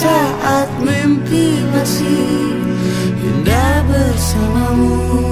saat mimpi masih indah bersamamu.